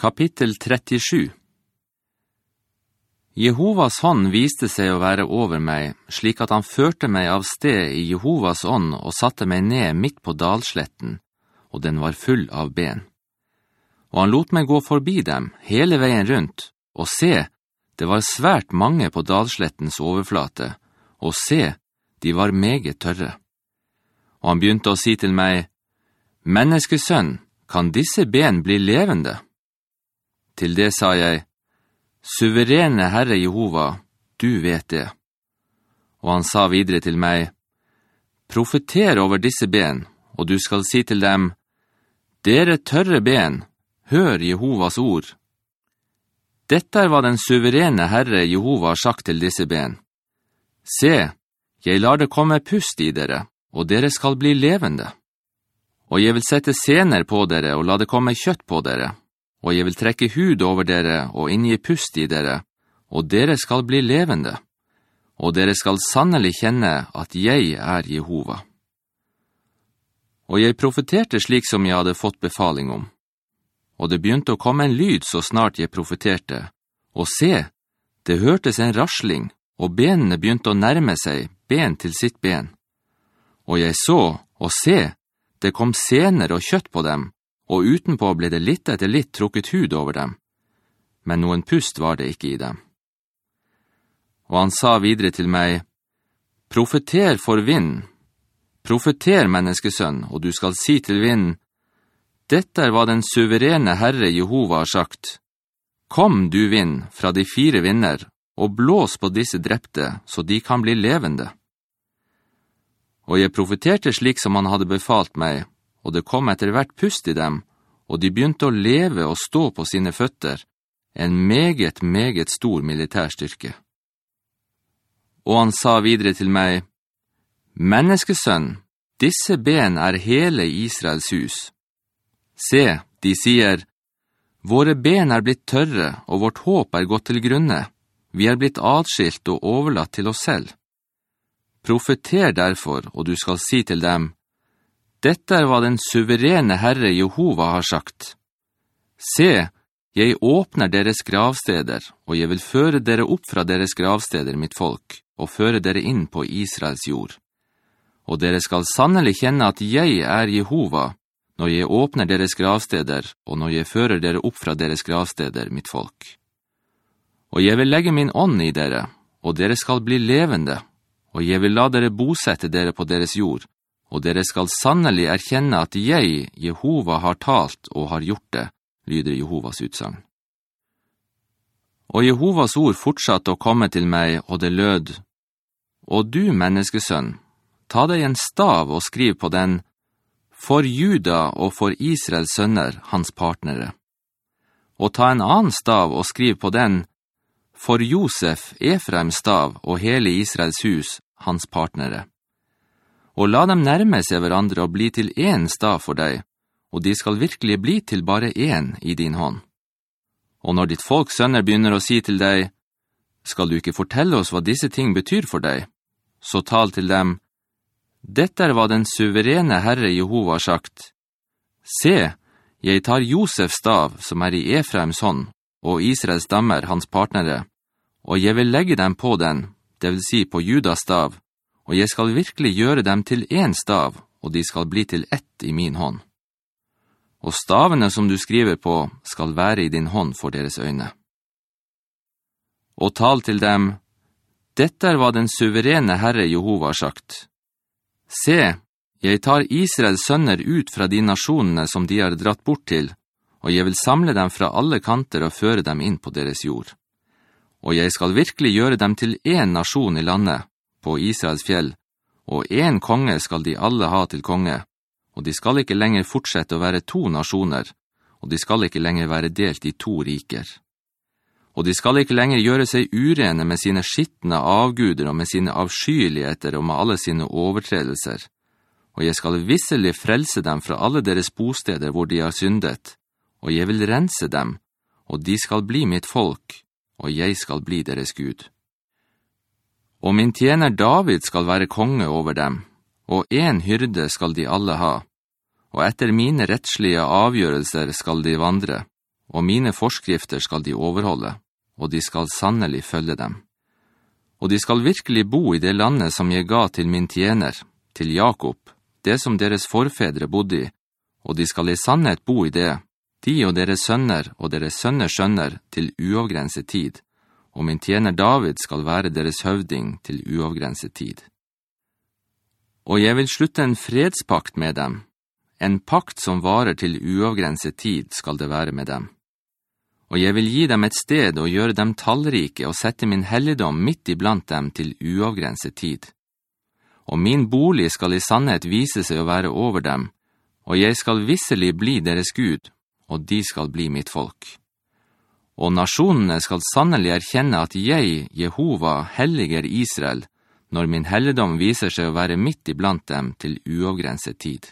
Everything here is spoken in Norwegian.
Kapittel 37 Jehovas hånd viste seg å være over meg, slik at han førte meg av sted i Jehovas ånd og satte meg ned midt på dalsletten, og den var full av ben. Og han lot meg gå forbi dem, hele veien rundt, og se, det var svært mange på dalslettens overflate, og se, de var meget tørre. Og han begynte å si til meg, «Menneskesønn, kan disse ben bli levende?» Til det sa jeg, «Suverene Herre Jehova, du vet det.» Og han sa videre til meg, «Profeter over disse ben, og du skal si til dem, «Dere tørre ben, hør Jehovas ord.» Dette er hva den suverene Herre Jehova har sagt til disse ben. Se, jeg lar det komme pust i dere, og dere skal bli levende. Og jeg vil sette sener på dere og la det komme kjøtt på dere, og jeg vil trekke hud over dere og inngi pust i dere, og dere skal bli levende. Og dere skal sannelig kjenne at jeg er Jehova. Og jeg profeterte slik som jeg hadde fått befaling om. Og det begynte å komme en lyd så snart jeg profeterte, og se, det hørtes en rasling, og benene begynte å nærme seg, ben til sitt ben. Og jeg så, og se, det kom sener og kjøtt på dem, og utenpå ble det litt etter litt trukket hud over dem. Men noen pust var det ikke i dem. Og han sa videre til meg, «Profeter for vind, profeter menneskesønn, og du skal si til vind, «Dette er hva den suverene Herre Jehova har sagt. Kom, du vind, fra de fire vinner, og blås på disse drepte, så de kan bli levende. Og jeg profeterte slik som han hadde befalt meg, og det kom etter hvert pust i dem, og de begynte å leve og stå på sine føtter, en meget, meget stor militærstyrke. Og han sa videre til meg, «Menneskesønn, disse ben er hele Israels hus. Se, de sier, «Våre ben er blitt tørre, og vårt håp er gått til grunne.» Vi er blitt adskilt og overlatt til oss selv. Profeter derfor, og du skal si til dem, «Dette er hva den suverene Herre Jehova har sagt. Se, jeg åpner deres gravsteder, og jeg vil føre dere opp fra deres gravsteder, mitt folk, og føre dere inn på Israels jord. Og dere skal sannelig kjenne at jeg er Jehova, når jeg åpner deres gravsteder, og når jeg fører dere opp fra deres gravsteder, mitt folk.» Og jeg vil legge min ånd i dere, og dere skal bli levende, og jeg vil la dere bosette dere på deres jord, og dere skal sannelig erkjenne at jeg, Jehova, har talt og har gjort det, lyder Jehovas utsang. Og Jehovas ord fortsatte å komme til meg, og det lød, «Og du, menneskesønn, ta deg en stav og skriv på den, for Juda og for Israels sønner, hans partnere. Og ta en annen stav og skriv på den, for Josef, Efraims stav og hele Israels hus, hans partnere. Og la dem nærme seg hverandre og bli til en stav for deg, og de skal virkelig bli til bare en i din hånd. Og når ditt folks sønner begynner å si til deg, skal du ikke fortelle oss hva disse ting betyr for deg, så tal til dem, dette er hva den suverene Herre Jehova har sagt. Se, jeg tar Josefs stav, som er i Efraims hånd, og Israels stammer, hans partnere, og jeg vil legge dem på den, det vil si på Judas stav, og jeg skal virkelig gjøre dem til en stav, og de skal bli til ett i min hånd. Og stavene som du skriver på skal være i din hånd for deres øyne. Og tal til dem, dette er hva den suverene Herre Jehova har sagt. Se, jeg tar Israels sønner ut fra de nasjonene som de har dratt bort til, og jeg vil samle dem fra alle kanter og føre dem inn på deres jord. Og jeg skal virkelig gjøre dem til en nasjon i landet, på Israels fjell, og en konge skal de alle ha til konge, og de skal ikke lenger fortsette å være to nasjoner, og de skal ikke lenger være delt i to riker. Og de skal ikke lenger gjøre seg urene med sine skittende avguder og med sine avskyeligheter og med alle sine overtredelser, og jeg skal visselig frelse dem fra alle deres bosteder hvor de har syndet, og jeg vil rense dem, og de skal bli mitt folk, og jeg skal bli deres Gud. Og min tjener David skal være konge over dem, og en hyrde skal de alle ha, og etter mine rettslige avgjørelser skal de vandre, og mine forskrifter skal de overholde, og de skal sannelig følge dem. Og de skal virkelig bo i det landet som jeg ga til min tjener, til Jakob, det som deres forfedre bodde i, og de skal i sannhet bo i det, de og deres sønner og deres sønners sønner til uavgrenset tid, og min tjener David skal være deres høvding til uavgrenset tid. Og jeg vil slutte en fredspakt med dem, en pakt som varer til uavgrenset tid skal det være med dem. Og jeg vil gi dem et sted og gjøre dem tallrike og sette min helligdom midt iblant dem til uavgrenset tid. Og min bolig skal i sannhet vise seg å være over dem, og jeg skal visselig bli deres Gud, og de skal bli mitt folk. Og nasjonene skal sannelig erkjenne at jeg, Jehova, helliger Israel, når min helligdom viser seg å være midt iblant dem til uavgrenset tid.